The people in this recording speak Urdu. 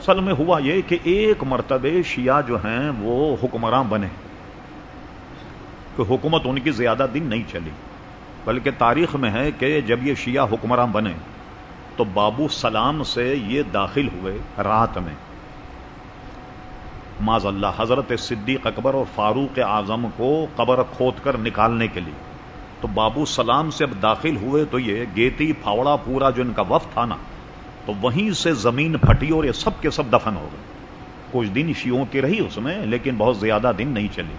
اصل میں ہوا یہ کہ ایک مرتبہ شیعہ جو ہیں وہ حکمراں بنے۔ کہ حکومت ان کی زیادہ دن نہیں چلی، بلکہ تاریخ میں ہے کہ جب یہ شیعہ حکمراں بنے تو بابو سلام سے یہ داخل ہوئے رات میں۔ معذ اللہ حضرت صدیق اکبر اور فاروق اعظم کو قبر کھود کر نکالنے کے لیے۔ تو بابو سلام سے اب داخل ہوئے تو یہ گیتی، پھاوڑا پورا جو ان کا وفد تھا نا تو وہیں سے زمین پھٹی اور یہ سب کے سب دفن ہو گئے۔ کچھ دن شیوں کی رہی اس میں، لیکن بہت زیادہ دن نہیں چلی